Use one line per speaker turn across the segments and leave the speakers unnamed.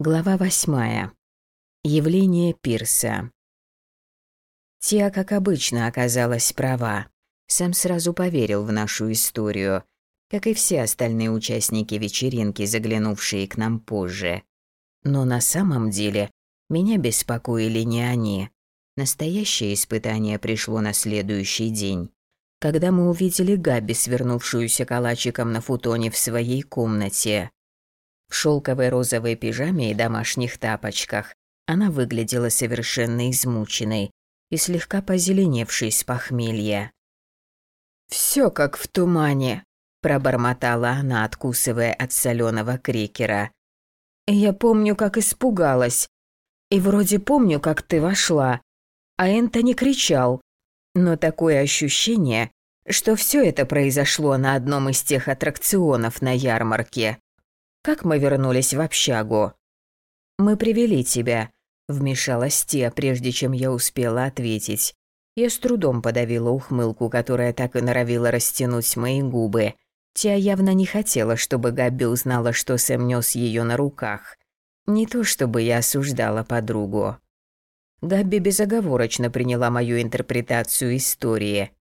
Глава восьмая. Явление пирса. Тия, как обычно, оказалась права. Сам сразу поверил в нашу историю, как и все остальные участники вечеринки, заглянувшие к нам позже. Но на самом деле меня беспокоили не они. Настоящее испытание пришло на следующий день, когда мы увидели Габи, свернувшуюся калачиком на футоне в своей комнате. В шелковой розовой пижаме и домашних тапочках она выглядела совершенно измученной и слегка позеленевшей с похмелья. «Всё как в тумане», – пробормотала она, откусывая от соленого крекера. «Я помню, как испугалась. И вроде помню, как ты вошла. А Энтони кричал. Но такое ощущение, что всё это произошло на одном из тех аттракционов на ярмарке. Как мы вернулись в общагу?» «Мы привели тебя», – вмешалась Тия, прежде чем я успела ответить. Я с трудом подавила ухмылку, которая так и норовила растянуть мои губы. Тия явно не хотела, чтобы Габи узнала, что Сэм нес ее на руках. Не то чтобы я осуждала подругу. Габи безоговорочно приняла мою интерпретацию истории.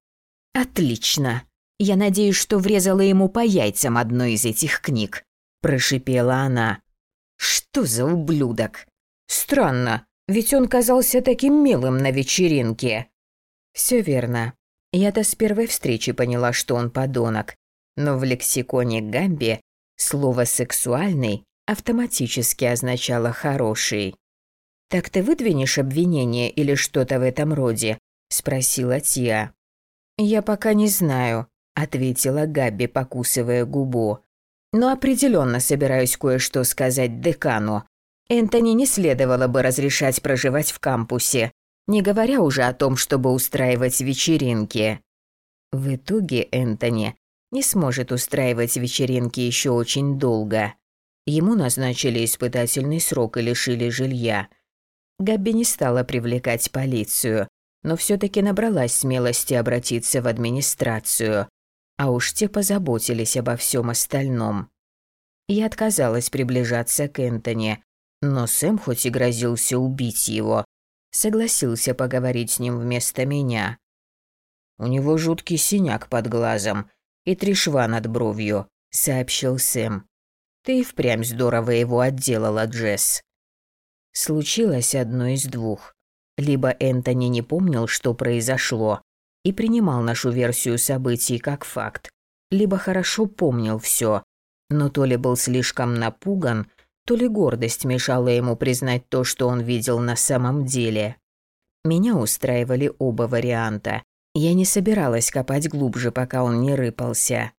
«Отлично. Я надеюсь, что врезала ему по яйцам одной из этих книг прошипела она. Что за ублюдок? Странно, ведь он казался таким милым на вечеринке. Все верно. Я-то с первой встречи поняла, что он подонок. Но в лексиконе Гамби слово «сексуальный» автоматически означало «хороший». «Так ты выдвинешь обвинение или что-то в этом роде?» – спросила Тия. «Я пока не знаю», – ответила Габи, покусывая губу но определенно собираюсь кое-что сказать декану. Энтони не следовало бы разрешать проживать в кампусе, не говоря уже о том, чтобы устраивать вечеринки. В итоге Энтони не сможет устраивать вечеринки еще очень долго. Ему назначили испытательный срок и лишили жилья. Габи не стала привлекать полицию, но все таки набралась смелости обратиться в администрацию а уж те позаботились обо всем остальном. Я отказалась приближаться к Энтони, но Сэм хоть и грозился убить его, согласился поговорить с ним вместо меня. «У него жуткий синяк под глазом и три шва над бровью», — сообщил Сэм. «Ты и впрямь здорово его отделала, Джесс». Случилось одно из двух. Либо Энтони не помнил, что произошло, и принимал нашу версию событий как факт, либо хорошо помнил все, но то ли был слишком напуган, то ли гордость мешала ему признать то, что он видел на самом деле. Меня устраивали оба варианта. Я не собиралась копать глубже, пока он не рыпался.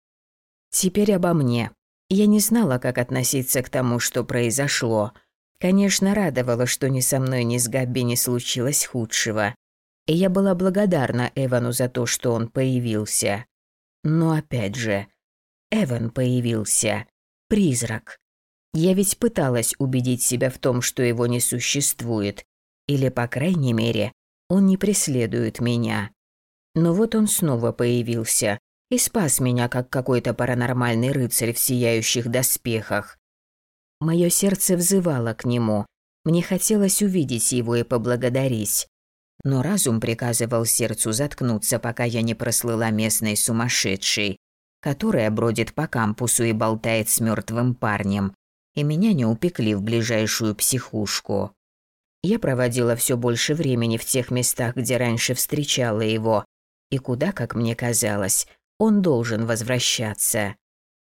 Теперь обо мне. Я не знала, как относиться к тому, что произошло. Конечно, радовало, что ни со мной, ни с Габби не случилось худшего и я была благодарна Эвану за то, что он появился. Но опять же, Эван появился. Призрак. Я ведь пыталась убедить себя в том, что его не существует. Или, по крайней мере, он не преследует меня. Но вот он снова появился и спас меня, как какой-то паранормальный рыцарь в сияющих доспехах. Мое сердце взывало к нему. Мне хотелось увидеть его и поблагодарить но разум приказывал сердцу заткнуться, пока я не прослыла местной сумасшедшей, которая бродит по кампусу и болтает с мертвым парнем, и меня не упекли в ближайшую психушку. Я проводила все больше времени в тех местах, где раньше встречала его, и куда, как мне казалось, он должен возвращаться.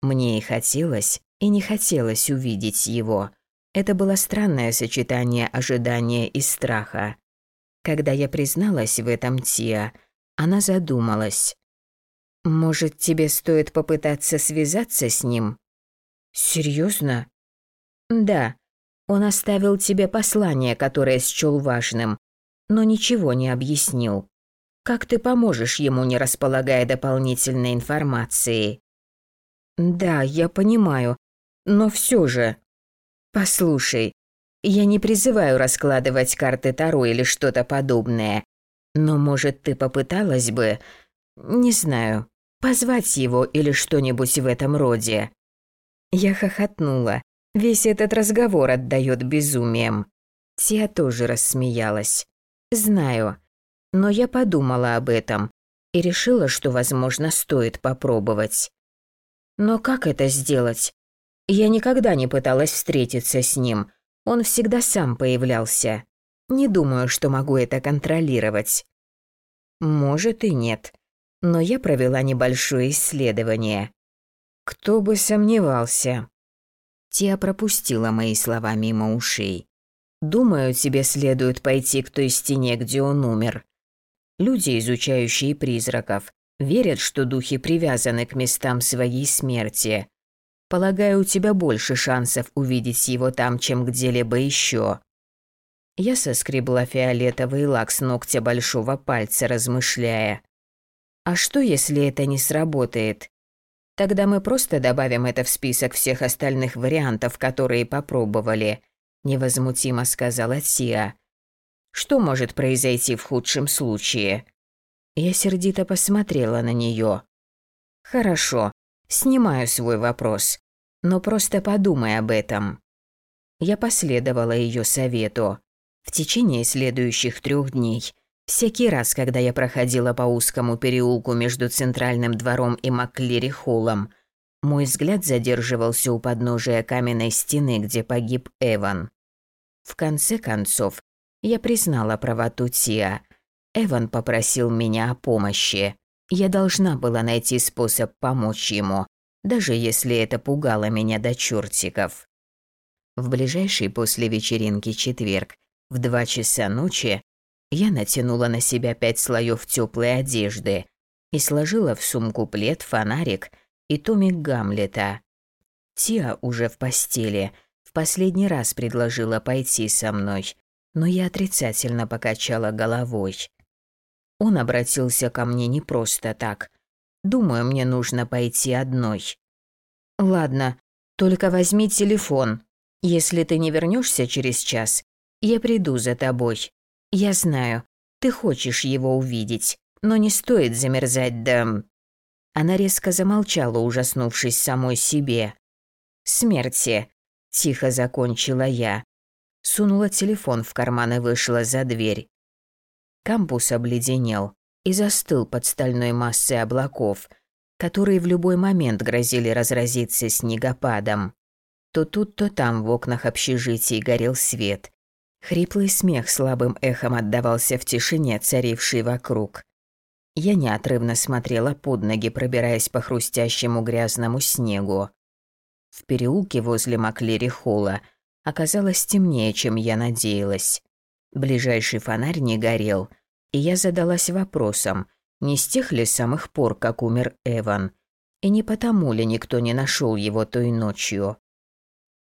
Мне и хотелось, и не хотелось увидеть его. Это было странное сочетание ожидания и страха. Когда я призналась в этом Тиа, она задумалась. «Может, тебе стоит попытаться связаться с ним?» «Серьезно?» «Да. Он оставил тебе послание, которое счёл важным, но ничего не объяснил. Как ты поможешь ему, не располагая дополнительной информацией?» «Да, я понимаю, но все же...» «Послушай, я не призываю раскладывать карты Таро или что-то подобное. Но, может, ты попыталась бы, не знаю, позвать его или что-нибудь в этом роде?» Я хохотнула. Весь этот разговор отдает безумием. Тия тоже рассмеялась. Знаю, но я подумала об этом и решила, что, возможно, стоит попробовать. Но как это сделать? Я никогда не пыталась встретиться с ним. Он всегда сам появлялся. Не думаю, что могу это контролировать. Может и нет. Но я провела небольшое исследование. Кто бы сомневался. Тия пропустила мои слова мимо ушей. Думаю, тебе следует пойти к той стене, где он умер. Люди, изучающие призраков, верят, что духи привязаны к местам своей смерти. Полагаю, у тебя больше шансов увидеть его там, чем где-либо еще. Я соскребла фиолетовый лак с ногтя большого пальца, размышляя. А что, если это не сработает? Тогда мы просто добавим это в список всех остальных вариантов, которые попробовали, невозмутимо сказала Тиа. Что может произойти в худшем случае? Я сердито посмотрела на нее. Хорошо, Снимаю свой вопрос, но просто подумай об этом. Я последовала ее совету. В течение следующих трех дней, всякий раз, когда я проходила по узкому переулку между центральным двором и Макклери-холлом, мой взгляд задерживался у подножия каменной стены, где погиб Эван. В конце концов, я признала правоту Тиа. Эван попросил меня о помощи. Я должна была найти способ помочь ему, даже если это пугало меня до чертиков. В ближайший после вечеринки четверг, в два часа ночи, я натянула на себя пять слоев теплой одежды и сложила в сумку плед, фонарик и томик Гамлета. Тиа уже в постели, в последний раз предложила пойти со мной, но я отрицательно покачала головой. Он обратился ко мне не просто так. Думаю, мне нужно пойти одной. Ладно, только возьми телефон. Если ты не вернешься через час, я приду за тобой. Я знаю, ты хочешь его увидеть, но не стоит замерзать до... Она резко замолчала, ужаснувшись самой себе. «Смерти», – тихо закончила я. Сунула телефон в карман и вышла за дверь. Кампус обледенел и застыл под стальной массой облаков, которые в любой момент грозили разразиться снегопадом. То тут, то там в окнах общежитий горел свет. Хриплый смех слабым эхом отдавался в тишине, царившей вокруг. Я неотрывно смотрела под ноги, пробираясь по хрустящему грязному снегу. В переулке возле Маклери-холла оказалось темнее, чем я надеялась. Ближайший фонарь не горел, и я задалась вопросом, не с тех ли самых пор, как умер Эван, и не потому ли никто не нашел его той ночью.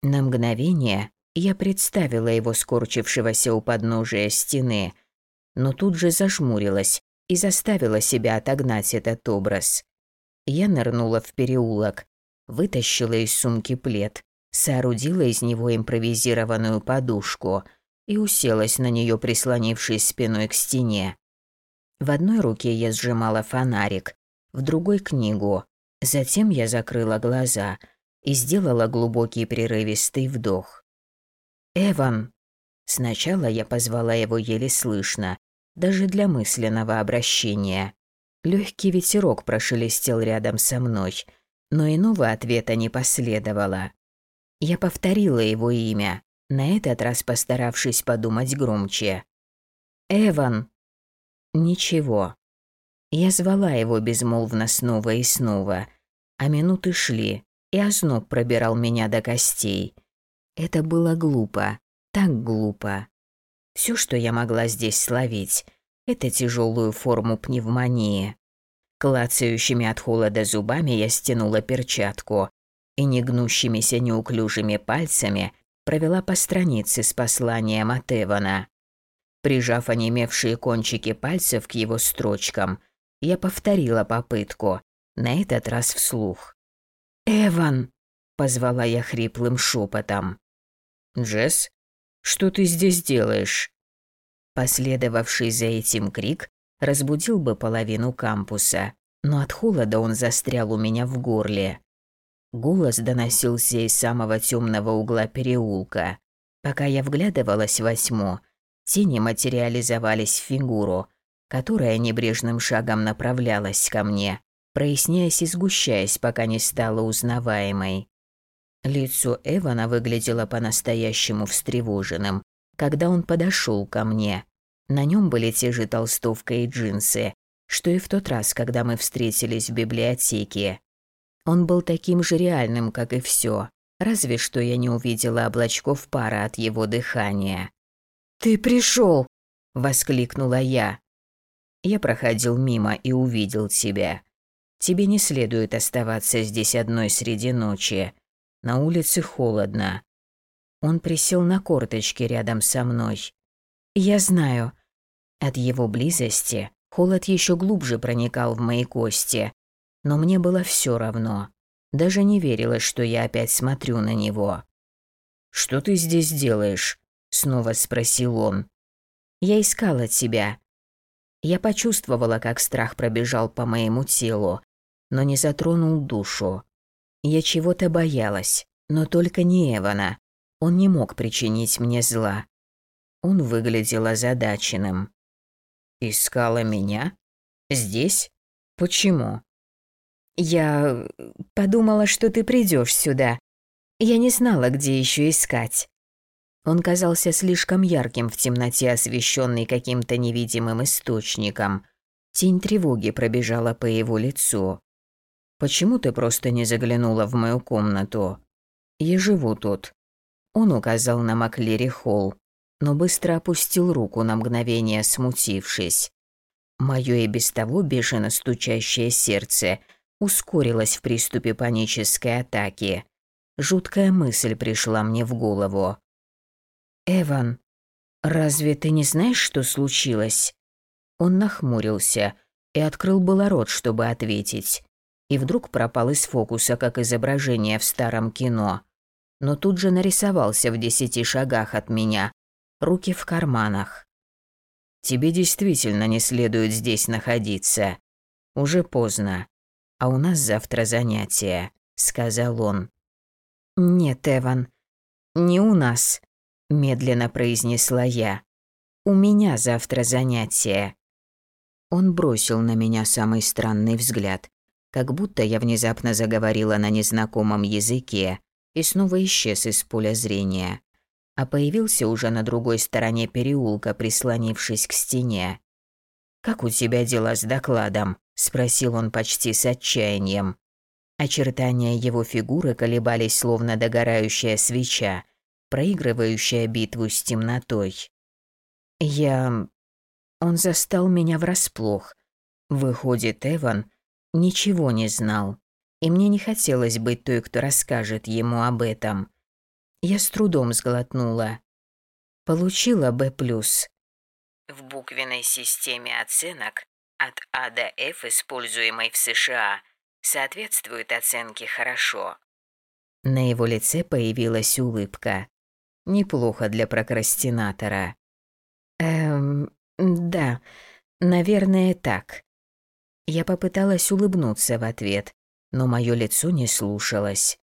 На мгновение я представила его скорчившегося у подножия стены, но тут же зажмурилась и заставила себя отогнать этот образ. Я нырнула в переулок, вытащила из сумки плед, соорудила из него импровизированную подушку – и уселась на нее, прислонившись спиной к стене. В одной руке я сжимала фонарик, в другой – книгу. Затем я закрыла глаза и сделала глубокий прерывистый вдох. «Эван!» Сначала я позвала его еле слышно, даже для мысленного обращения. Легкий ветерок прошелестел рядом со мной, но иного ответа не последовало. Я повторила его имя, на этот раз постаравшись подумать громче. «Эван!» Ничего. Я звала его безмолвно снова и снова, а минуты шли, и озноб пробирал меня до костей. Это было глупо, так глупо. Все, что я могла здесь словить, это тяжелую форму пневмонии. Клацающими от холода зубами я стянула перчатку и негнущимися неуклюжими пальцами провела по странице с посланием от Эвана. Прижав онемевшие кончики пальцев к его строчкам, я повторила попытку, на этот раз вслух. «Эван!» – позвала я хриплым шепотом. «Джесс, что ты здесь делаешь?» Последовавший за этим крик разбудил бы половину кампуса, но от холода он застрял у меня в горле. Голос доносился из самого темного угла переулка. Пока я вглядывалась во тьму, тени материализовались в фигуру, которая небрежным шагом направлялась ко мне, проясняясь и сгущаясь, пока не стала узнаваемой. Лицо Эвана выглядело по-настоящему встревоженным, когда он подошел ко мне. На нем были те же толстовка и джинсы, что и в тот раз, когда мы встретились в библиотеке. Он был таким же реальным, как и все, разве что я не увидела облачков пара от его дыхания. «Ты пришел!» – воскликнула я. «Я проходил мимо и увидел тебя. Тебе не следует оставаться здесь одной среди ночи. На улице холодно». Он присел на корточки рядом со мной. «Я знаю». От его близости холод еще глубже проникал в мои кости, но мне было все равно. Даже не верилось, что я опять смотрю на него. «Что ты здесь делаешь?» – снова спросил он. «Я искала тебя». Я почувствовала, как страх пробежал по моему телу, но не затронул душу. Я чего-то боялась, но только не Эвана. Он не мог причинить мне зла. Он выглядел озадаченным. «Искала меня? Здесь? Почему?» Я подумала, что ты придешь сюда. Я не знала, где еще искать. Он казался слишком ярким в темноте, освещенный каким-то невидимым источником. Тень тревоги пробежала по его лицу. «Почему ты просто не заглянула в мою комнату? Я живу тут». Он указал на Маклери Холл, но быстро опустил руку на мгновение, смутившись. Мое и без того бешено стучащее сердце – ускорилась в приступе панической атаки. Жуткая мысль пришла мне в голову. «Эван, разве ты не знаешь, что случилось?» Он нахмурился и открыл было рот, чтобы ответить. И вдруг пропал из фокуса, как изображение в старом кино. Но тут же нарисовался в десяти шагах от меня, руки в карманах. «Тебе действительно не следует здесь находиться. Уже поздно а у нас завтра занятие», — сказал он. «Нет, Эван, не у нас», — медленно произнесла я. «У меня завтра занятие». Он бросил на меня самый странный взгляд, как будто я внезапно заговорила на незнакомом языке и снова исчез из поля зрения, а появился уже на другой стороне переулка, прислонившись к стене. «Как у тебя дела с докладом?» – спросил он почти с отчаянием. Очертания его фигуры колебались, словно догорающая свеча, проигрывающая битву с темнотой. Я... Он застал меня врасплох. Выходит, Эван ничего не знал, и мне не хотелось быть той, кто расскажет ему об этом. Я с трудом сглотнула. Получила Б+. В буквенной системе оценок от А до Ф, используемой в США, соответствует оценке «хорошо». На его лице появилась улыбка. Неплохо для прокрастинатора. Эм, да, наверное, так. Я попыталась улыбнуться в ответ, но мое лицо не слушалось.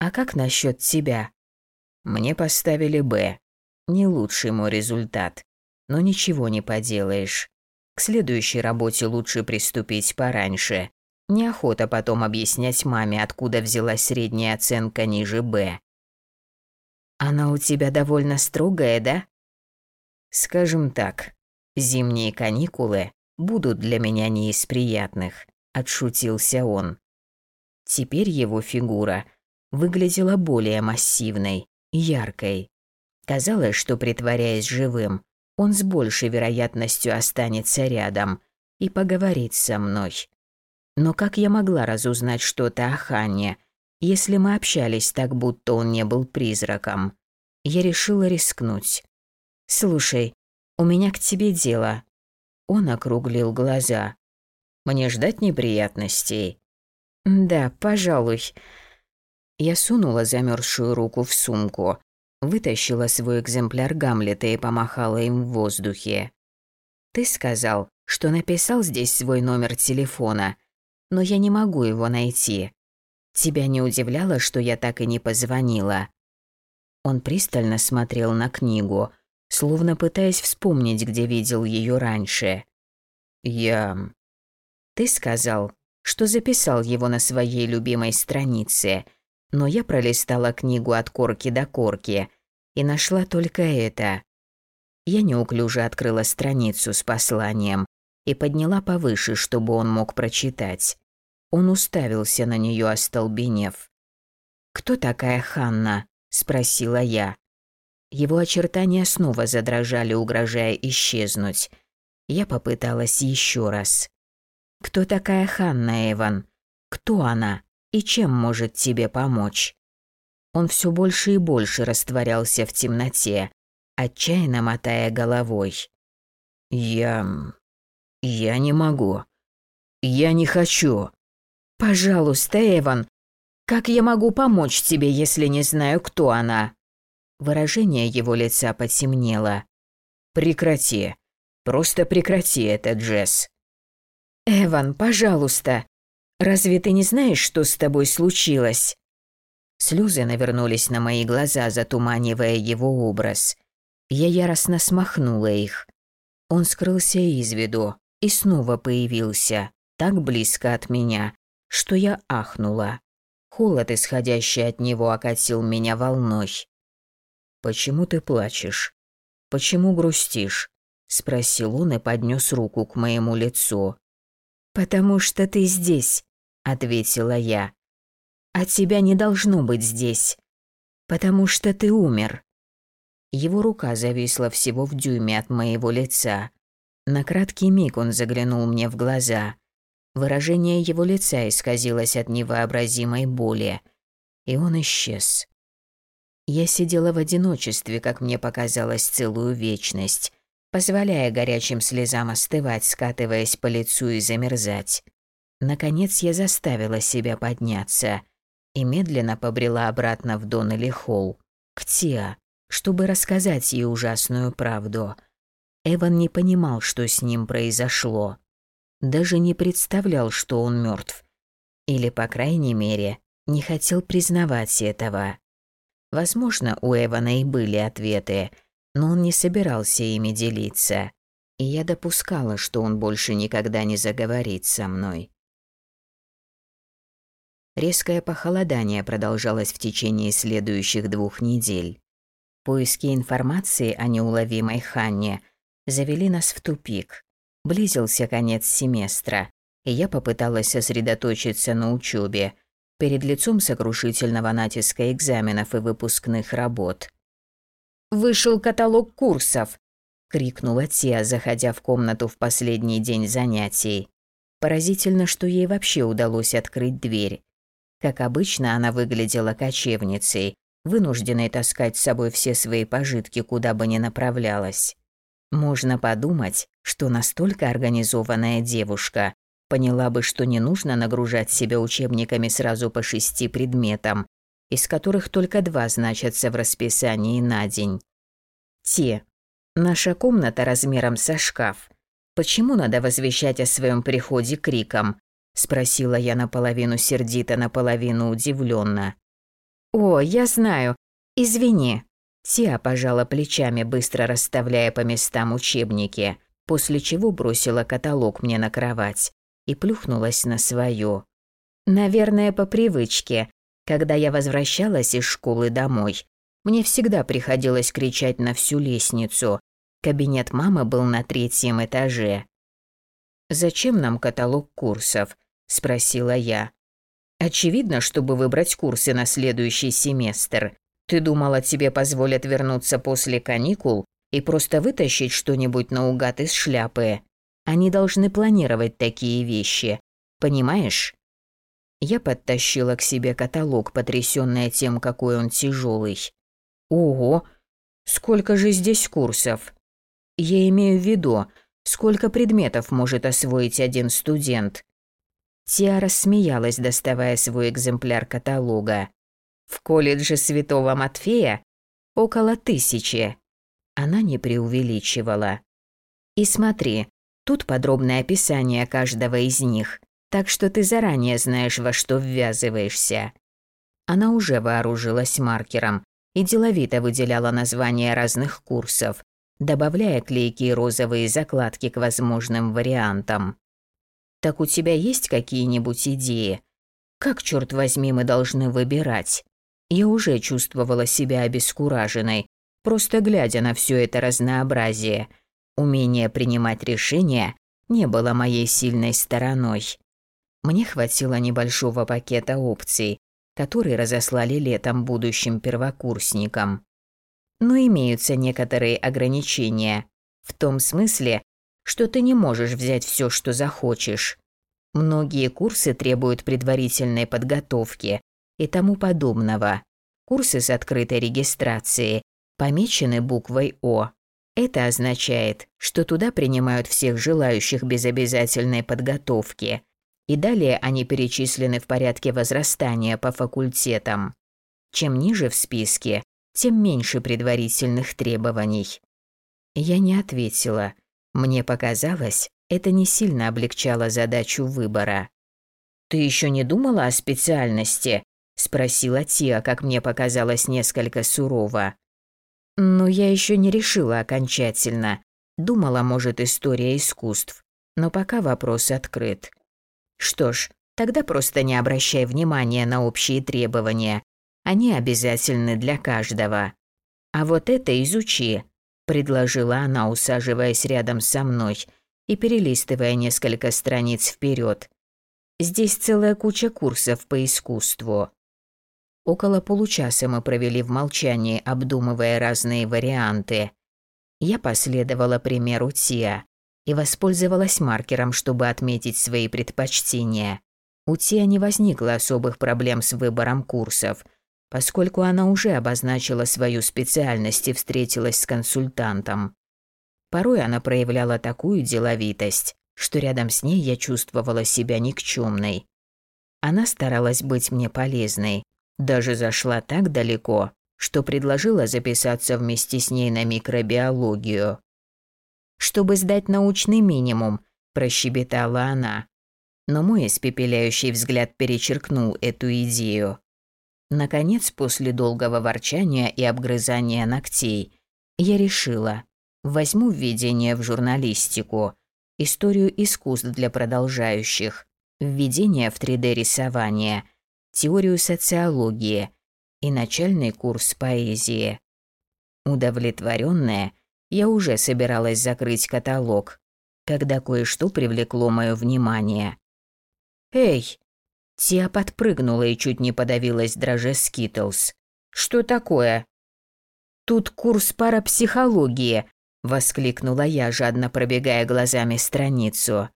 А как насчет тебя? Мне поставили «Б». Не лучший мой результат, но ничего не поделаешь. К следующей работе лучше приступить пораньше. Неохота потом объяснять маме, откуда взялась средняя оценка ниже «Б». «Она у тебя довольно строгая, да?» «Скажем так, зимние каникулы будут для меня не из приятных», – отшутился он. Теперь его фигура выглядела более массивной, яркой. Казалось, что, притворяясь живым, он с большей вероятностью останется рядом и поговорит со мной. Но как я могла разузнать что-то о Ханне, если мы общались так, будто он не был призраком? Я решила рискнуть. «Слушай, у меня к тебе дело». Он округлил глаза. «Мне ждать неприятностей?» «Да, пожалуй». Я сунула замерзшую руку в сумку вытащила свой экземпляр Гамлета и помахала им в воздухе. «Ты сказал, что написал здесь свой номер телефона, но я не могу его найти. Тебя не удивляло, что я так и не позвонила?» Он пристально смотрел на книгу, словно пытаясь вспомнить, где видел ее раньше. «Я...» «Ты сказал, что записал его на своей любимой странице, но я пролистала книгу от корки до корки и нашла только это». Я неуклюже открыла страницу с посланием и подняла повыше, чтобы он мог прочитать. Он уставился на нее, остолбенев. «Кто такая Ханна?» – спросила я. Его очертания снова задрожали, угрожая исчезнуть. Я попыталась еще раз. «Кто такая Ханна, Эван? Кто она? И чем может тебе помочь?» Он все больше и больше растворялся в темноте, отчаянно мотая головой. «Я... я не могу. Я не хочу». «Пожалуйста, Эван, как я могу помочь тебе, если не знаю, кто она?» Выражение его лица потемнело. «Прекрати. Просто прекрати это, Джесс». «Эван, пожалуйста. Разве ты не знаешь, что с тобой случилось?» Слезы навернулись на мои глаза, затуманивая его образ. Я яростно смахнула их. Он скрылся из виду и снова появился, так близко от меня, что я ахнула. Холод, исходящий от него, окатил меня волной. «Почему ты плачешь? Почему грустишь?» – спросил он и поднес руку к моему лицу. «Потому что ты здесь», – ответила я. «А тебя не должно быть здесь, потому что ты умер». Его рука зависла всего в дюйме от моего лица. На краткий миг он заглянул мне в глаза. Выражение его лица исказилось от невообразимой боли, и он исчез. Я сидела в одиночестве, как мне показалось, целую вечность, позволяя горячим слезам остывать, скатываясь по лицу и замерзать. Наконец я заставила себя подняться и медленно побрела обратно в Доннелли Холл, к Тиа, чтобы рассказать ей ужасную правду. Эван не понимал, что с ним произошло даже не представлял, что он мертв. Или, по крайней мере, не хотел признавать этого. Возможно, у Эвана и были ответы, но он не собирался ими делиться. И я допускала, что он больше никогда не заговорит со мной. Резкое похолодание продолжалось в течение следующих двух недель. Поиски информации о неуловимой Ханне завели нас в тупик. Близился конец семестра, и я попыталась сосредоточиться на учебе перед лицом сокрушительного натиска экзаменов и выпускных работ. «Вышел каталог курсов!» – крикнула Тия, заходя в комнату в последний день занятий. Поразительно, что ей вообще удалось открыть дверь. Как обычно, она выглядела кочевницей, вынужденной таскать с собой все свои пожитки, куда бы ни направлялась. Можно подумать, что настолько организованная девушка поняла бы, что не нужно нагружать себя учебниками сразу по шести предметам, из которых только два значатся в расписании на день. Те. Наша комната размером со шкаф. Почему надо возвещать о своем приходе криком? спросила я наполовину сердито, наполовину удивленно. О, я знаю. Извини. Тиа пожала плечами, быстро расставляя по местам учебники, после чего бросила каталог мне на кровать и плюхнулась на свою. Наверное, по привычке. Когда я возвращалась из школы домой, мне всегда приходилось кричать на всю лестницу. Кабинет мамы был на третьем этаже. «Зачем нам каталог курсов?» – спросила я. «Очевидно, чтобы выбрать курсы на следующий семестр. Ты думала, тебе позволят вернуться после каникул и просто вытащить что-нибудь наугад из шляпы? Они должны планировать такие вещи. Понимаешь? Я подтащила к себе каталог, потрясённая тем, какой он тяжелый. Ого! Сколько же здесь курсов? Я имею в виду, сколько предметов может освоить один студент. Тиара смеялась, доставая свой экземпляр каталога. В колледже Святого Матфея около тысячи. Она не преувеличивала. И смотри, тут подробное описание каждого из них. Так что ты заранее знаешь, во что ввязываешься». Она уже вооружилась маркером и деловито выделяла названия разных курсов, добавляя клейкие розовые закладки к возможным вариантам. «Так у тебя есть какие-нибудь идеи? Как, черт возьми, мы должны выбирать?» Я уже чувствовала себя обескураженной, просто глядя на все это разнообразие. Умение принимать решения не было моей сильной стороной. Мне хватило небольшого пакета опций, который разослали летом будущим первокурсникам. Но имеются некоторые ограничения, в том смысле, что ты не можешь взять все, что захочешь. Многие курсы требуют предварительной подготовки и тому подобного. Курсы с открытой регистрацией помечены буквой О. Это означает, что туда принимают всех желающих без обязательной подготовки – и далее они перечислены в порядке возрастания по факультетам. Чем ниже в списке, тем меньше предварительных требований. Я не ответила. Мне показалось, это не сильно облегчало задачу выбора. «Ты еще не думала о специальности?» – спросила Тия, как мне показалось, несколько сурово. «Ну, я еще не решила окончательно. Думала, может, история искусств. Но пока вопрос открыт. Что ж, тогда просто не обращай внимания на общие требования. Они обязательны для каждого. А вот это изучи, предложила она, усаживаясь рядом со мной и перелистывая несколько страниц вперед. Здесь целая куча курсов по искусству. Около получаса мы провели в молчании, обдумывая разные варианты. Я последовала примеру Тиа и воспользовалась маркером, чтобы отметить свои предпочтения. У Тия не возникло особых проблем с выбором курсов, поскольку она уже обозначила свою специальность и встретилась с консультантом. Порой она проявляла такую деловитость, что рядом с ней я чувствовала себя никчемной. Она старалась быть мне полезной, даже зашла так далеко, что предложила записаться вместе с ней на микробиологию чтобы сдать научный минимум», – прощебетала она. Но мой испепеляющий взгляд перечеркнул эту идею. Наконец, после долгого ворчания и обгрызания ногтей, я решила, возьму введение в журналистику, историю искусств для продолжающих, введение в 3D-рисование, теорию социологии и начальный курс поэзии. Удовлетворенная, я уже собиралась закрыть каталог, когда кое-что привлекло мое внимание. «Эй!» Тия подпрыгнула и чуть не подавилась драже Skittles. «Что такое?» «Тут курс парапсихологии», – воскликнула я, жадно пробегая глазами страницу.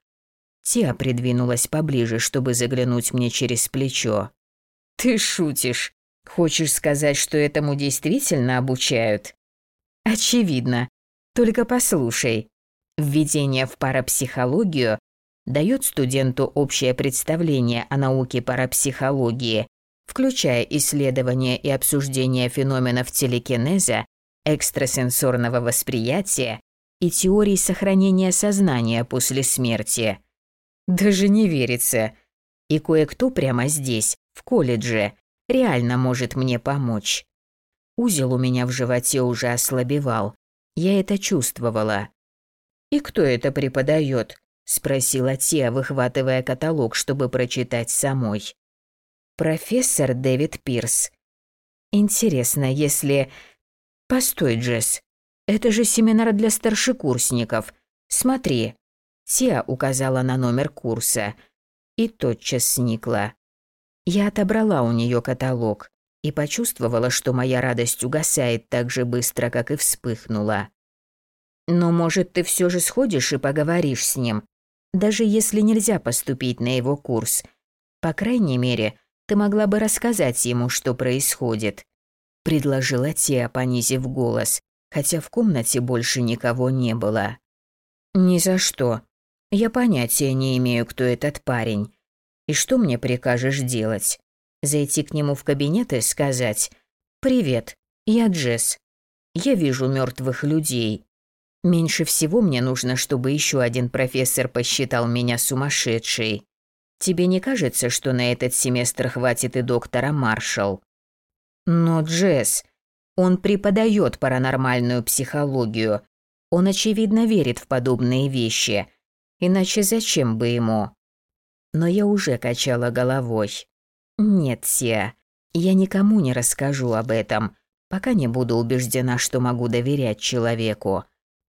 Тия придвинулась поближе, чтобы заглянуть мне через плечо. «Ты шутишь. Хочешь сказать, что этому действительно обучают?» «Очевидно. Только послушай. Введение в парапсихологию дает студенту общее представление о науке парапсихологии, включая исследование и обсуждение феноменов телекинеза, экстрасенсорного восприятия и теорий сохранения сознания после смерти. Даже не верится. И кое-кто прямо здесь, в колледже, реально может мне помочь. Узел у меня в животе уже ослабевал, я это чувствовала. «И кто это преподает?» – спросила Тия, выхватывая каталог, чтобы прочитать самой. «Профессор Дэвид Пирс. Интересно, если...» «Постой, Джесс. Это же семинар для старшекурсников. Смотри». Тия указала на номер курса и тотчас сникла. Я отобрала у нее каталог и почувствовала, что моя радость угасает так же быстро, как и вспыхнула. «Но, может, ты все же сходишь и поговоришь с ним, даже если нельзя поступить на его курс. По крайней мере, ты могла бы рассказать ему, что происходит», – предложила Тия, понизив голос, хотя в комнате больше никого не было. «Ни за что. Я понятия не имею, кто этот парень. И что мне прикажешь делать? Зайти к нему в кабинет и сказать «Привет, я Джесс. Я вижу мертвых людей. Меньше всего мне нужно, чтобы еще один профессор посчитал меня сумасшедшей». Тебе не кажется, что на этот семестр хватит и доктора Маршалл? Но Джесс, он преподает паранормальную психологию. Он, очевидно, верит в подобные вещи. Иначе зачем бы ему? Но я уже качала головой. Нет, Сия, я никому не расскажу об этом, пока не буду убеждена, что могу доверять человеку.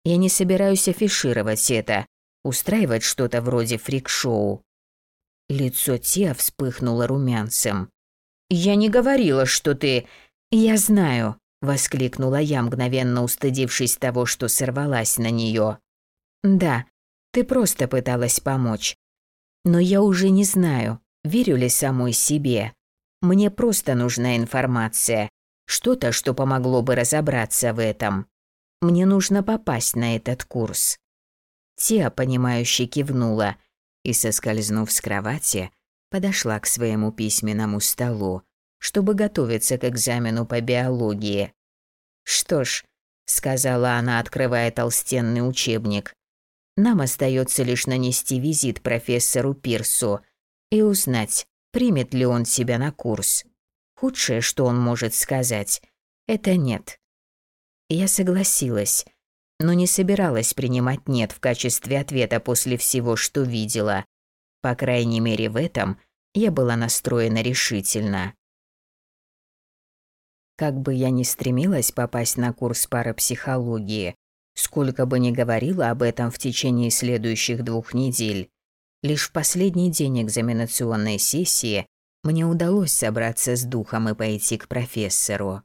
Я не собираюсь афишировать это, устраивать что-то вроде фрик-шоу. Лицо Тиа вспыхнуло румянцем. «Я не говорила, что ты...» «Я знаю», — воскликнула я, мгновенно устыдившись того, что сорвалась на нее. «Да, ты просто пыталась помочь. Но я уже не знаю, верю ли самой себе. Мне просто нужна информация, что-то, что помогло бы разобраться в этом. Мне нужно попасть на этот курс». Тиа, понимающе кивнула и, соскользнув с кровати, подошла к своему письменному столу, чтобы готовиться к экзамену по биологии. «Что ж», — сказала она, открывая толстенный учебник, «нам остается лишь нанести визит профессору Пирсу и узнать, примет ли он себя на курс. Худшее, что он может сказать, это нет». Я согласилась, но не собиралась принимать «нет» в качестве ответа после всего, что видела. По крайней мере, в этом я была настроена решительно. Как бы я ни стремилась попасть на курс парапсихологии, сколько бы ни говорила об этом в течение следующих двух недель, лишь в последний день экзаменационной сессии мне удалось собраться с духом и пойти к профессору.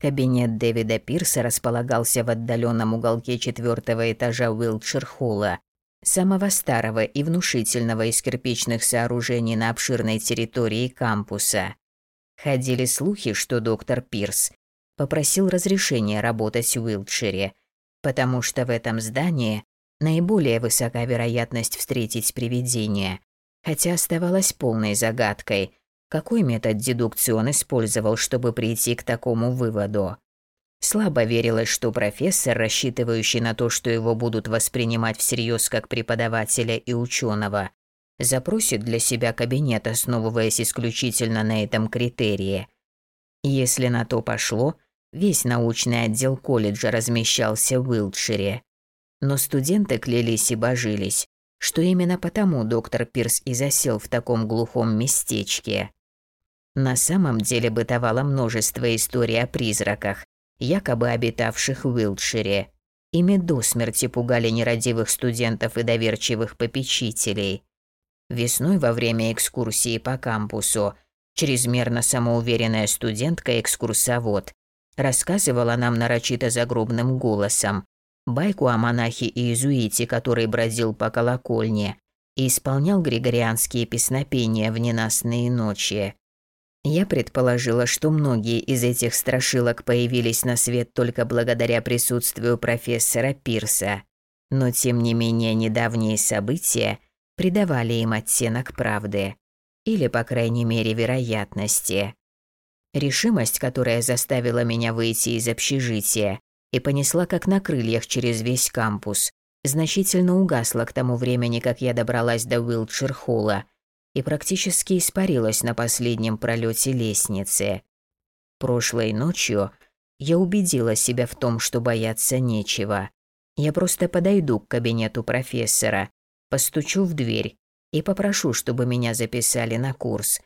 Кабинет Дэвида Пирса располагался в отдаленном уголке четвертого этажа Уилтшир-холла, самого старого и внушительного из кирпичных сооружений на обширной территории кампуса. Ходили слухи, что доктор Пирс попросил разрешения работать в Уилтшире, потому что в этом здании наиболее высока вероятность встретить привидение, хотя оставалась полной загадкой, какой метод дедукции он использовал, чтобы прийти к такому выводу? Слабо верилось, что профессор, рассчитывающий на то, что его будут воспринимать всерьез как преподавателя и ученого, запросит для себя кабинет, основываясь исключительно на этом критерии. Если на то пошло, весь научный отдел колледжа размещался в Уилтшире. Но студенты клялись и божились, что именно потому доктор Пирс и засел в таком глухом местечке. На самом деле бытовало множество историй о призраках, якобы обитавших в Уилтшире. Ими до смерти пугали нерадивых студентов и доверчивых попечителей. Весной во время экскурсии по кампусу чрезмерно самоуверенная студентка-экскурсовод рассказывала нам нарочито загробным голосом байку о монахе и иезуите, который бродил по колокольне и исполнял григорианские песнопения в ненастные ночи. Я предположила, что многие из этих страшилок появились на свет только благодаря присутствию профессора Пирса, но тем не менее недавние события придавали им оттенок правды, или, по крайней мере, вероятности. Решимость, которая заставила меня выйти из общежития и понесла как на крыльях через весь кампус, значительно угасла к тому времени, как я добралась до Уилтшир-холла и практически испарилась на последнем пролете лестницы. Прошлой ночью я убедила себя в том, что бояться нечего. Я просто подойду к кабинету профессора, постучу в дверь и попрошу, чтобы меня записали на курс,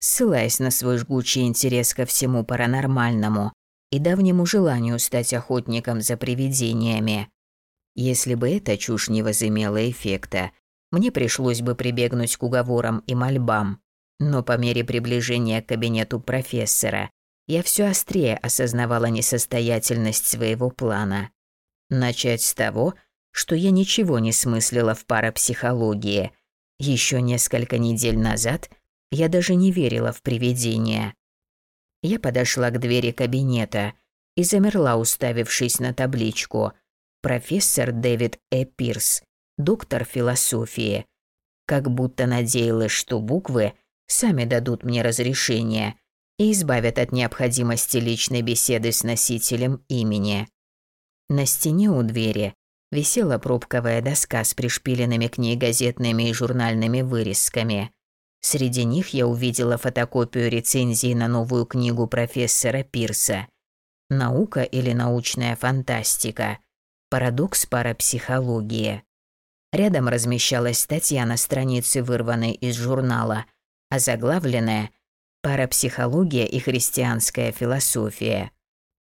ссылаясь на свой жгучий интерес ко всему паранормальному и давнему желанию стать охотником за привидениями. Если бы эта чушь не возымела эффекта, мне пришлось бы прибегнуть к уговорам и мольбам. Но по мере приближения к кабинету профессора я все острее осознавала несостоятельность своего плана. Начать с того, что я ничего не смыслила в парапсихологии. Еще несколько недель назад я даже не верила в привидения. Я подошла к двери кабинета и замерла, уставившись на табличку «Профессор Дэвид Э. Пирс, доктор философии, как будто надеялась, что буквы сами дадут мне разрешение и избавят от необходимости личной беседы с носителем имени. На стене у двери висела пробковая доска с пришпиленными к ней газетными и журнальными вырезками. Среди них я увидела фотокопию рецензии на новую книгу профессора Пирса «Наука или научная фантастика. Парадокс парапсихологии». Рядом размещалась статья на странице, вырванной из журнала, озаглавленная «Парапсихология и христианская философия».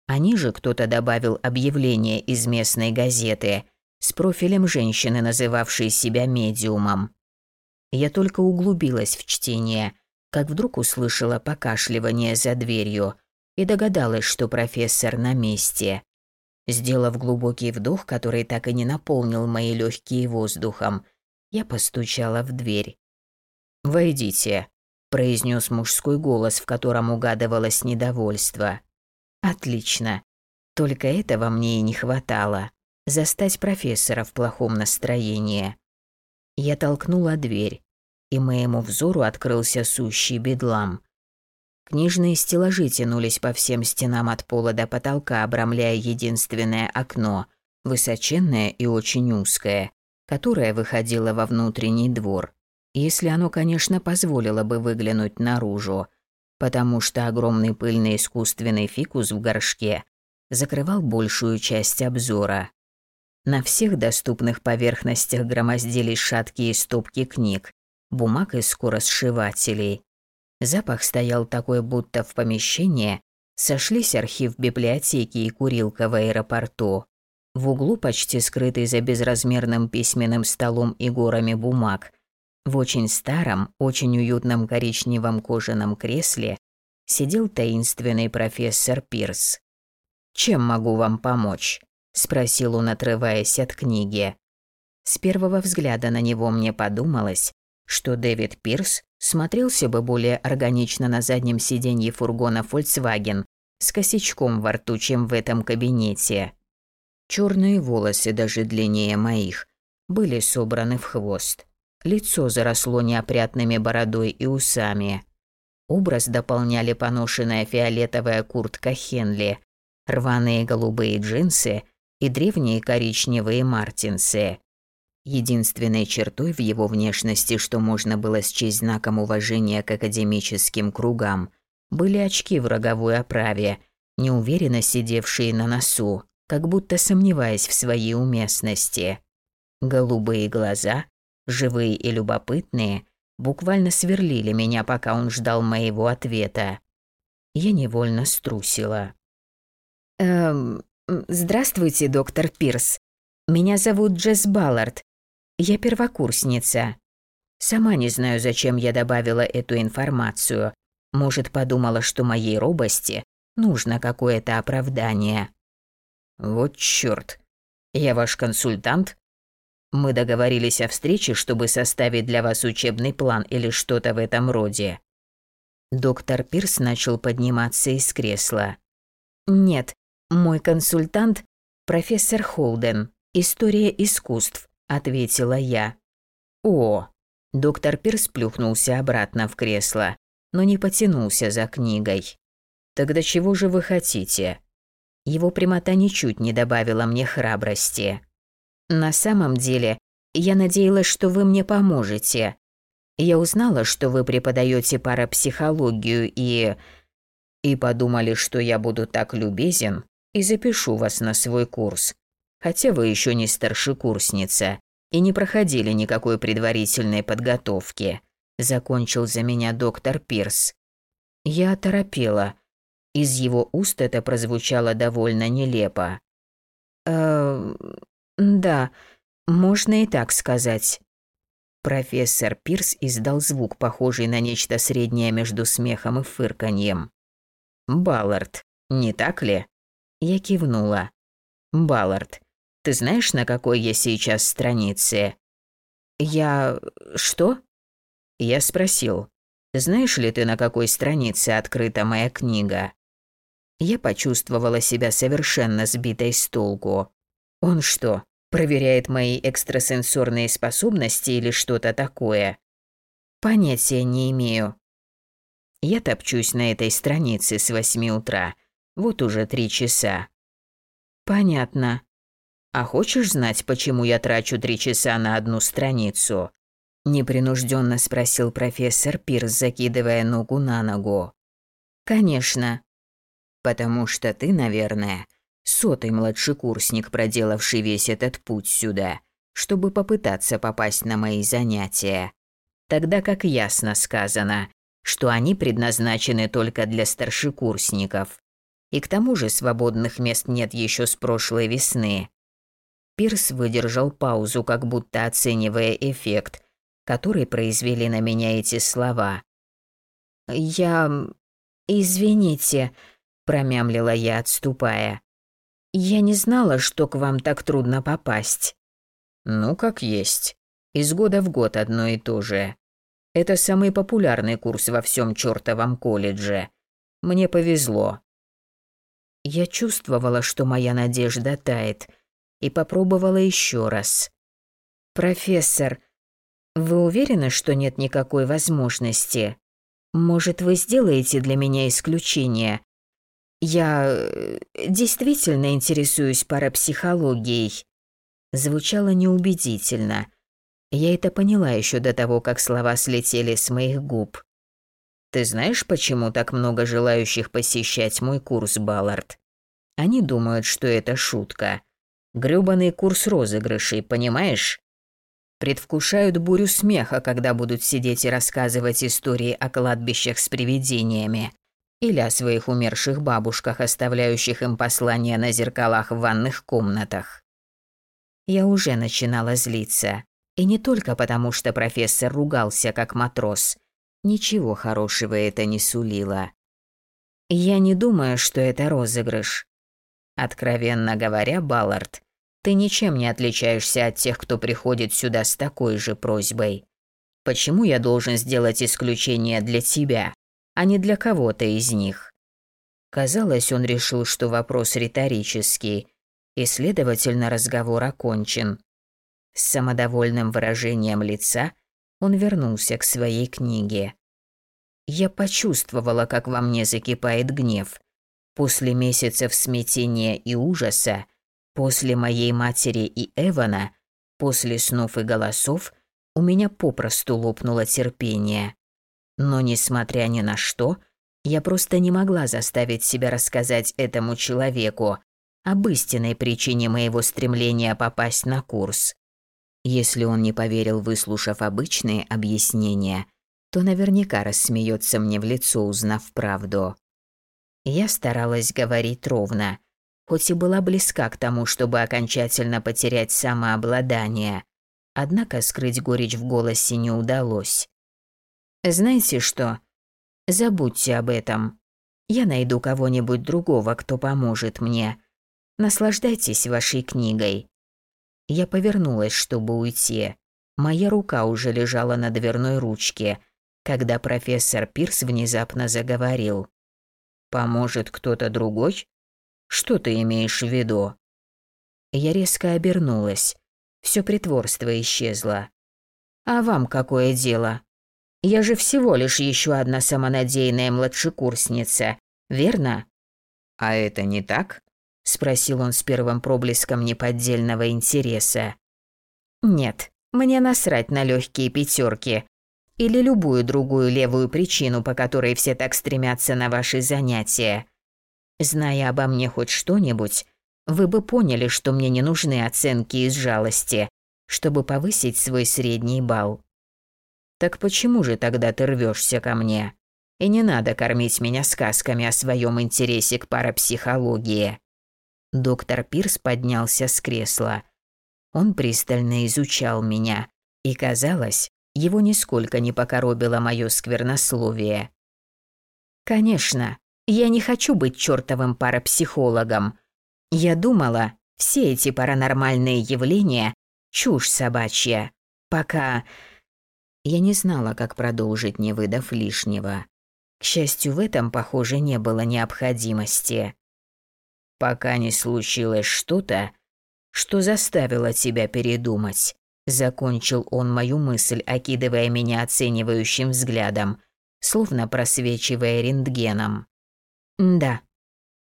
А ниже кто-то добавил объявление из местной газеты с профилем женщины, называвшей себя медиумом. Я только углубилась в чтение, как вдруг услышала покашливание за дверью и догадалась, что профессор на месте. Сделав глубокий вдох, который так и не наполнил мои легкие воздухом, я постучала в дверь. «Войдите», – произнес мужской голос, в котором угадывалось недовольство. «Отлично. Только этого мне и не хватало. Застать профессора в плохом настроении. Я толкнула дверь, и моему взору открылся сущий бедлам. Книжные стеллажи тянулись по всем стенам от пола до потолка, обрамляя единственное окно, высоченное и очень узкое, которое выходило во внутренний двор, если оно, конечно, позволило бы выглянуть наружу, потому что огромный пыльный искусственный фикус в горшке закрывал большую часть обзора. На всех доступных поверхностях громоздились шаткие стопки книг, бумаг и скоросшивателей. Запах стоял такой, будто в помещении сошлись архив библиотеки и курилка в аэропорту. В углу, почти скрытый за безразмерным письменным столом и горами бумаг, в очень старом, очень уютном коричневом кожаном кресле сидел таинственный профессор Пирс. «Чем могу вам помочь?» Спросил он, отрываясь от книги. С первого взгляда на него мне подумалось, что Дэвид Пирс смотрелся бы более органично на заднем сиденье фургона Volkswagen с косячком во рту, чем в этом кабинете. Черные волосы, даже длиннее моих, были собраны в хвост. Лицо заросло неопрятными бородой и усами. Образ дополняли поношенная фиолетовая куртка Хенли, рваные голубые джинсы и древние коричневые мартинсы. Единственной чертой в его внешности, что можно было счесть знаком уважения к академическим кругам, были очки в роговой оправе, неуверенно сидевшие на носу, как будто сомневаясь в своей уместности. Голубые глаза, живые и любопытные, буквально сверлили меня, пока он ждал моего ответа. Я невольно струсила. «Эм, «Здравствуйте, доктор Пирс. Меня зовут Джесс Баллард. Я первокурсница. Сама не знаю, зачем я добавила эту информацию. Может, подумала, что моей робости нужно какое-то оправдание». «Вот чёрт. Я ваш консультант?» Мы договорились о встрече, чтобы составить для вас учебный план или что-то в этом роде. Доктор Пирс начал подниматься из кресла. Нет, «Мой консультант – профессор Холден. История искусств», – ответила я. «О!» Доктор Пирс плюхнулся обратно в кресло, но не потянулся за книгой. «Тогда чего же вы хотите?» Его прямота ничуть не добавила мне храбрости. «На самом деле, я надеялась, что вы мне поможете. Я узнала, что вы преподаете парапсихологию и... и подумали, что я буду так любезен, и запишу вас на свой курс. Хотя вы еще не старшекурсница и не проходили никакой предварительной подготовки», закончил за меня доктор Пирс. Я оторопела. Из его уст это прозвучало довольно нелепо. «Э, да, можно и так сказать». Профессор Пирс издал звук, похожий на нечто среднее между смехом и фырканьем. «Баллард, не так ли?» Я кивнула. «Баллард, ты знаешь, на какой я сейчас странице?» «Я... что?» Я спросил. «Знаешь ли ты, на какой странице открыта моя книга?» Я почувствовала себя совершенно сбитой с толку. Он что, проверяет мои экстрасенсорные способности или что-то такое? Понятия не имею. Я топчусь на этой странице с восьми утра – вот уже три часа. Понятно. А хочешь знать, почему я трачу три часа на одну страницу? Непринужденно спросил профессор Пирс, закидывая ногу на ногу. Конечно. Потому что ты, наверное, сотый младшекурсник, проделавший весь этот путь сюда, чтобы попытаться попасть на мои занятия. Тогда как ясно сказано, что они предназначены только для старшекурсников. И к тому же свободных мест нет еще с прошлой весны. Пирс выдержал паузу, как будто оценивая эффект, который произвели на меня эти слова. «Я... извините», – промямлила я, отступая. «Я не знала, что к вам так трудно попасть». «Ну, как есть. Из года в год одно и то же. Это самый популярный курс во всем чертовом колледже. Мне повезло». Я чувствовала, что моя надежда тает – и попробовала еще раз. «Профессор, вы уверены, что нет никакой возможности? Может, вы сделаете для меня исключение? Я э, действительно интересуюсь парапсихологией». Звучало неубедительно. Я это поняла еще до того, как слова слетели с моих губ. «Ты знаешь, почему так много желающих посещать мой курс, Баллард? Они думают, что это шутка. Грёбаный курс розыгрышей, понимаешь? Предвкушают бурю смеха, когда будут сидеть и рассказывать истории о кладбищах с привидениями. Или о своих умерших бабушках, оставляющих им послания на зеркалах в ванных комнатах. Я уже начинала злиться. И не только потому, что профессор ругался как матрос. Ничего хорошего это не сулило. Я не думаю, что это розыгрыш. Откровенно говоря, Баллард, ты ничем не отличаешься от тех, кто приходит сюда с такой же просьбой. Почему я должен сделать исключение для тебя, а не для кого-то из них? Казалось, он решил, что вопрос риторический, и, следовательно, разговор окончен. С самодовольным выражением лица он вернулся к своей книге. Я почувствовала, как во мне закипает гнев, После месяцев смятения и ужаса, после моей матери и Эвана, после снов и голосов, у меня попросту лопнуло терпение. Но, несмотря ни на что, я просто не могла заставить себя рассказать этому человеку об истинной причине моего стремления попасть на курс. Если он не поверил, выслушав обычные объяснения, то наверняка рассмеется мне в лицо, узнав правду. Я старалась говорить ровно, хоть и была близка к тому, чтобы окончательно потерять самообладание. Однако скрыть горечь в голосе не удалось. «Знаете что? Забудьте об этом. Я найду кого-нибудь другого, кто поможет мне. Наслаждайтесь вашей книгой». Я повернулась, чтобы уйти. Моя рука уже лежала на дверной ручке, когда профессор Пирс внезапно заговорил. Поможет кто-то другой? Что ты имеешь в виду? Я резко обернулась. Все притворство исчезло. А вам какое дело? Я же всего лишь еще одна самонадеянная младшекурсница, верно? А это не так? спросил он с первым проблеском неподдельного интереса. Нет, мне насрать на легкие пятерки, или любую другую левую причину, по которой все так стремятся на ваши занятия. Зная обо мне хоть что-нибудь, вы бы поняли, что мне не нужны оценки из жалости, чтобы повысить свой средний балл. Так почему же тогда ты рвешься ко мне? И не надо кормить меня сказками о своем интересе к парапсихологии. Доктор Пирс поднялся с кресла. Он пристально изучал меня, и казалось, его нисколько не покоробило моё сквернословие. Конечно, я не хочу быть чёртовым парапсихологом. Я думала, все эти паранормальные явления – чушь собачья. Пока... Я не знала, как продолжить, не выдав лишнего. К счастью, в этом, похоже, не было необходимости. Пока не случилось что-то, что заставило тебя передумать. Закончил он мою мысль, окидывая меня оценивающим взглядом, словно просвечивая рентгеном. «Да».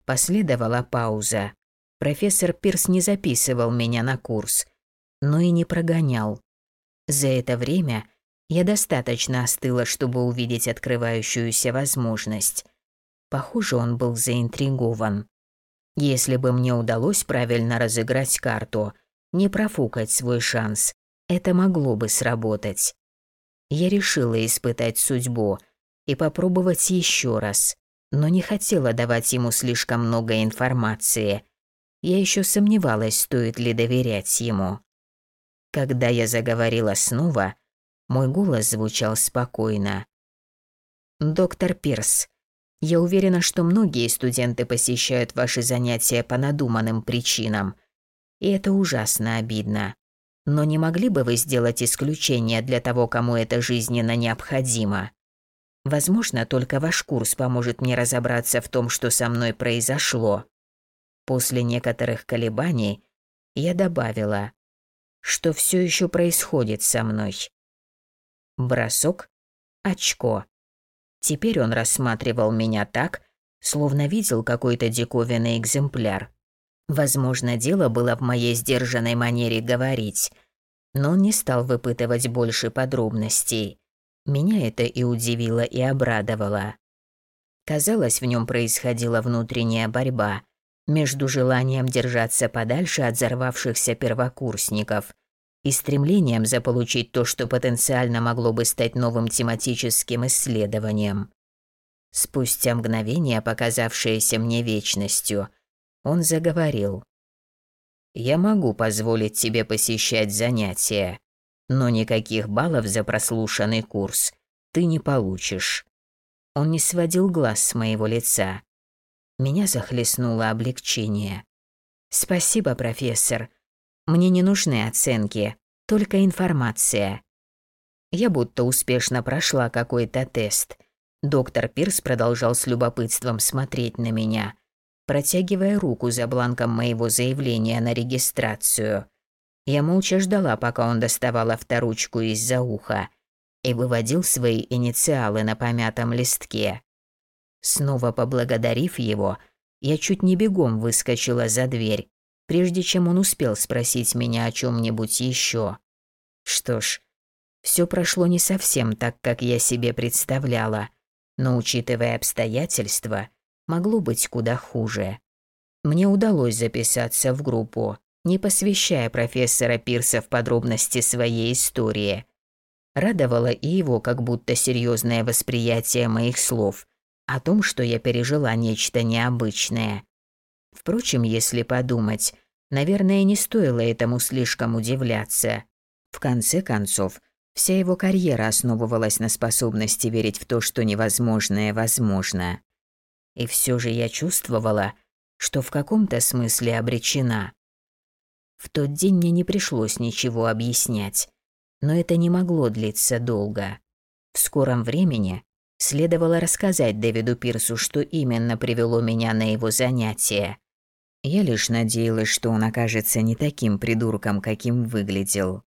Последовала пауза. Профессор Пирс не записывал меня на курс, но и не прогонял. За это время я достаточно остыла, чтобы увидеть открывающуюся возможность. Похоже, он был заинтригован. Если бы мне удалось правильно разыграть карту, не профукать свой шанс, это могло бы сработать. Я решила испытать судьбу и попробовать еще раз, но не хотела давать ему слишком много информации. Я еще сомневалась, стоит ли доверять ему. Когда я заговорила снова, мой голос звучал спокойно. «Доктор Пирс, я уверена, что многие студенты посещают ваши занятия по надуманным причинам, и это ужасно обидно. Но не могли бы вы сделать исключение для того, кому это жизненно необходимо? Возможно, только ваш курс поможет мне разобраться в том, что со мной произошло. После некоторых колебаний я добавила, что все еще происходит со мной. Бросок, очко. Теперь он рассматривал меня так, словно видел какой-то диковинный экземпляр. Возможно, дело было в моей сдержанной манере говорить, но не стал выпытывать больше подробностей. Меня это и удивило, и обрадовало. Казалось, в нем происходила внутренняя борьба между желанием держаться подальше от взорвавшихся первокурсников и стремлением заполучить то, что потенциально могло бы стать новым тематическим исследованием. Спустя мгновение, показавшееся мне вечностью, он заговорил. «Я могу позволить тебе посещать занятия, но никаких баллов за прослушанный курс ты не получишь». Он не сводил глаз с моего лица. Меня захлестнуло облегчение. «Спасибо, профессор», мне не нужны оценки, только информация. Я будто успешно прошла какой-то тест. Доктор Пирс продолжал с любопытством смотреть на меня, протягивая руку за бланком моего заявления на регистрацию. Я молча ждала, пока он доставал авторучку из-за уха и выводил свои инициалы на помятом листке. Снова поблагодарив его, я чуть не бегом выскочила за дверь, прежде чем он успел спросить меня о чем-нибудь еще. Что ж, все прошло не совсем так, как я себе представляла, но учитывая обстоятельства, могло быть куда хуже. Мне удалось записаться в группу, не посвящая профессора Пирса в подробности своей истории. Радовало и его как будто серьезное восприятие моих слов о том, что я пережила нечто необычное. Впрочем, если подумать, наверное, не стоило этому слишком удивляться. В конце концов, вся его карьера основывалась на способности верить в то, что невозможное возможно. И все же я чувствовала, что в каком-то смысле обречена. В тот день мне не пришлось ничего объяснять, но это не могло длиться долго. В скором времени следовало рассказать Дэвиду Пирсу, что именно привело меня на его занятия. Я лишь надеялась, что он окажется не таким придурком, каким выглядел.